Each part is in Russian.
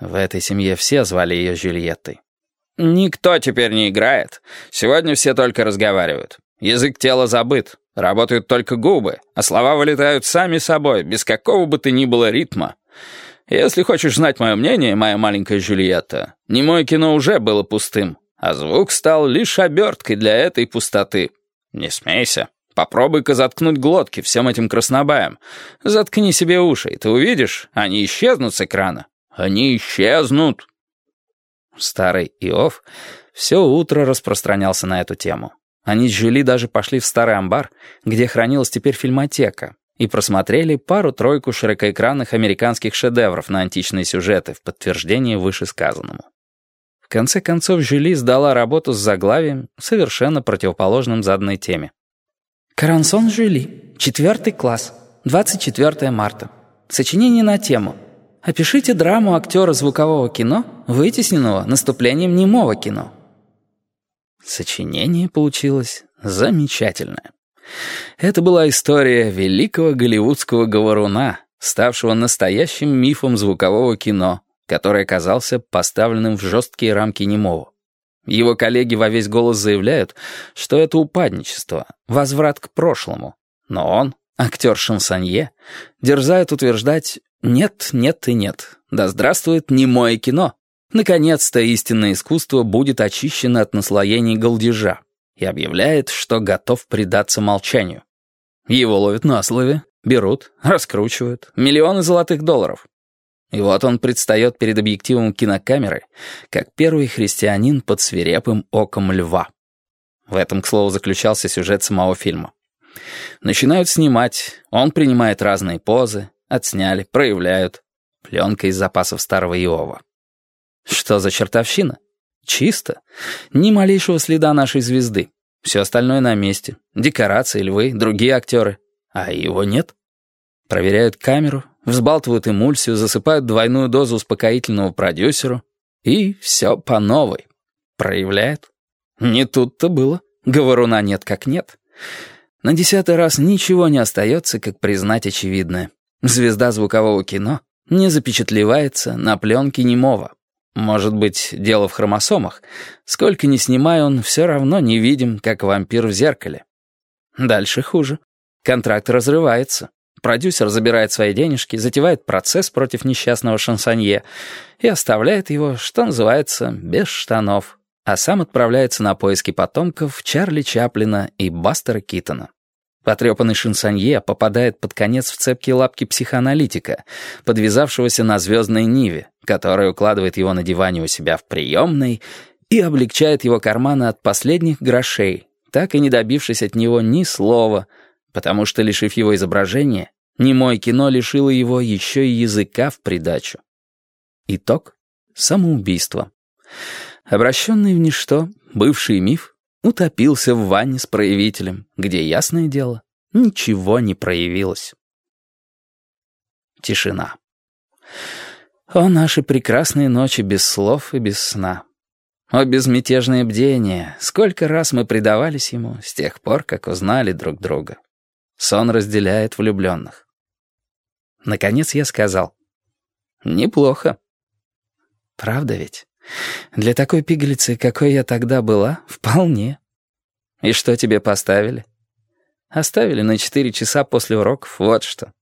В этой семье все звали ее Жюльеттой. «Никто теперь не играет. Сегодня все только разговаривают. Язык тела забыт. Работают только губы, а слова вылетают сами собой, без какого бы то ни было ритма. Если хочешь знать мое мнение, моя маленькая Жюльетта, немое кино уже было пустым, а звук стал лишь оберткой для этой пустоты. Не смейся. Попробуй-ка заткнуть глотки всем этим краснобаям. Заткни себе уши, и ты увидишь, они исчезнут с экрана. Они исчезнут. Старый Иов все утро распространялся на эту тему. Они с Жюли даже пошли в старый амбар, где хранилась теперь фильмотека, и просмотрели пару-тройку широкоэкранных американских шедевров на античные сюжеты в подтверждение вышесказанному. В конце концов, Жюли сдала работу с заглавием, совершенно противоположным заданной теме. «Карансон Жюли, четвертый класс, 24 марта. Сочинение на тему «Опишите драму актера звукового кино, вытесненного наступлением немого кино». Сочинение получилось замечательное. Это была история великого голливудского говоруна, ставшего настоящим мифом звукового кино, который оказался поставленным в жесткие рамки немого. Его коллеги во весь голос заявляют, что это упадничество, возврат к прошлому. Но он, актер Шансонье, дерзает утверждать «нет, нет и нет, да здравствует немое кино». Наконец-то истинное искусство будет очищено от наслоений голдежа и объявляет, что готов предаться молчанию. Его ловят на слове, берут, раскручивают, миллионы золотых долларов. И вот он предстает перед объективом кинокамеры, как первый христианин под свирепым оком льва. В этом, к слову, заключался сюжет самого фильма. Начинают снимать, он принимает разные позы, отсняли, проявляют. Пленка из запасов старого Иова. Что за чертовщина? Чисто. Ни малейшего следа нашей звезды. Все остальное на месте. Декорации, львы, другие актеры. А его нет. Проверяют камеру, взбалтывают эмульсию, засыпают двойную дозу успокоительного продюсеру. И все по новой. Проявляют. Не тут-то было. Говоруна нет как нет. На десятый раз ничего не остается, как признать очевидное. Звезда звукового кино не запечатлевается на пленке немого. Может быть, дело в хромосомах. Сколько ни снимай, он все равно не видим, как вампир в зеркале. Дальше хуже. Контракт разрывается. Продюсер забирает свои денежки, затевает процесс против несчастного шансонье и оставляет его, что называется, без штанов, а сам отправляется на поиски потомков Чарли Чаплина и Бастера Китона. Потрепанный шансонье попадает под конец в цепкие лапки психоаналитика, подвязавшегося на звездной Ниве, который укладывает его на диване у себя в приемной и облегчает его карманы от последних грошей, так и не добившись от него ни слова — потому что, лишив его изображения, немое кино лишило его еще и языка в придачу. Итог — самоубийство. Обращенный в ничто, бывший миф утопился в ванне с проявителем, где, ясное дело, ничего не проявилось. Тишина. О, наши прекрасные ночи без слов и без сна. О, безмятежное бдение, сколько раз мы предавались ему с тех пор, как узнали друг друга. Сон разделяет влюбленных. Наконец я сказал. Неплохо. Правда ведь? Для такой пигалицы, какой я тогда была, вполне. И что тебе поставили? Оставили на четыре часа после уроков, вот что.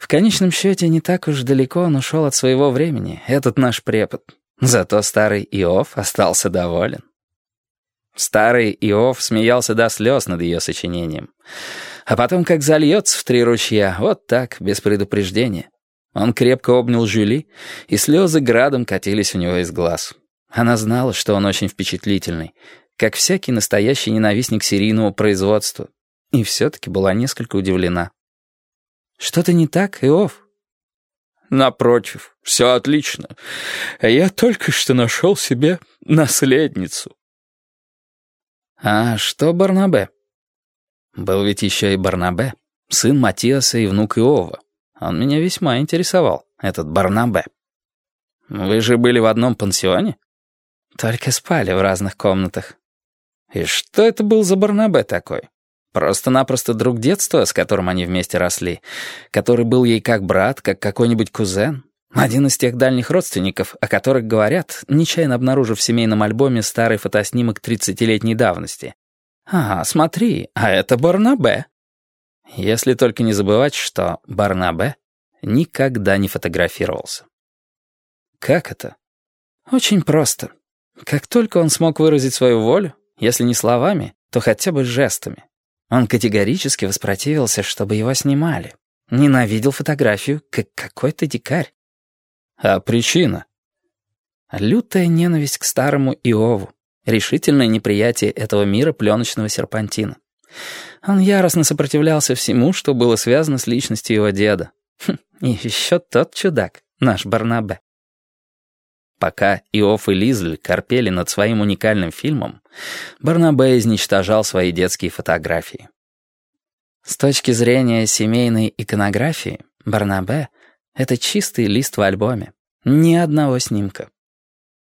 В конечном счете, не так уж далеко он ушел от своего времени, этот наш препод. Зато старый Иов остался доволен. Старый Иов смеялся до слез над ее сочинением. А потом как зальется в три ручья, вот так, без предупреждения. Он крепко обнял Жюли, и слезы градом катились у него из глаз. Она знала, что он очень впечатлительный, как всякий настоящий ненавистник серийного производства, и все-таки была несколько удивлена. «Что-то не так, Иов?» «Напротив, все отлично. Я только что нашел себе наследницу». «А что Барнабе?» Был ведь еще и Барнабе, сын Матиаса и внук Иова. Он меня весьма интересовал, этот Барнабе. Вы же были в одном пансионе? Только спали в разных комнатах. И что это был за Барнабе такой? Просто-напросто друг детства, с которым они вместе росли, который был ей как брат, как какой-нибудь кузен. Один из тех дальних родственников, о которых говорят, нечаянно обнаружив в семейном альбоме старый фотоснимок 30-летней давности. «А, смотри, а это Барнабе». Если только не забывать, что Барнабе никогда не фотографировался. Как это? Очень просто. Как только он смог выразить свою волю, если не словами, то хотя бы жестами, он категорически воспротивился, чтобы его снимали. Ненавидел фотографию, как какой-то дикарь. А причина? Лютая ненависть к старому Иову, решительное неприятие этого мира пленочного серпантина. Он яростно сопротивлялся всему, что было связано с личностью его деда. Хм, и еще тот чудак, наш Барнабе. Пока Иов и Лизль корпели над своим уникальным фильмом, Барнабе изничтожал свои детские фотографии. С точки зрения семейной иконографии, Барнабе — это чистый лист в альбоме. Ни одного снимка.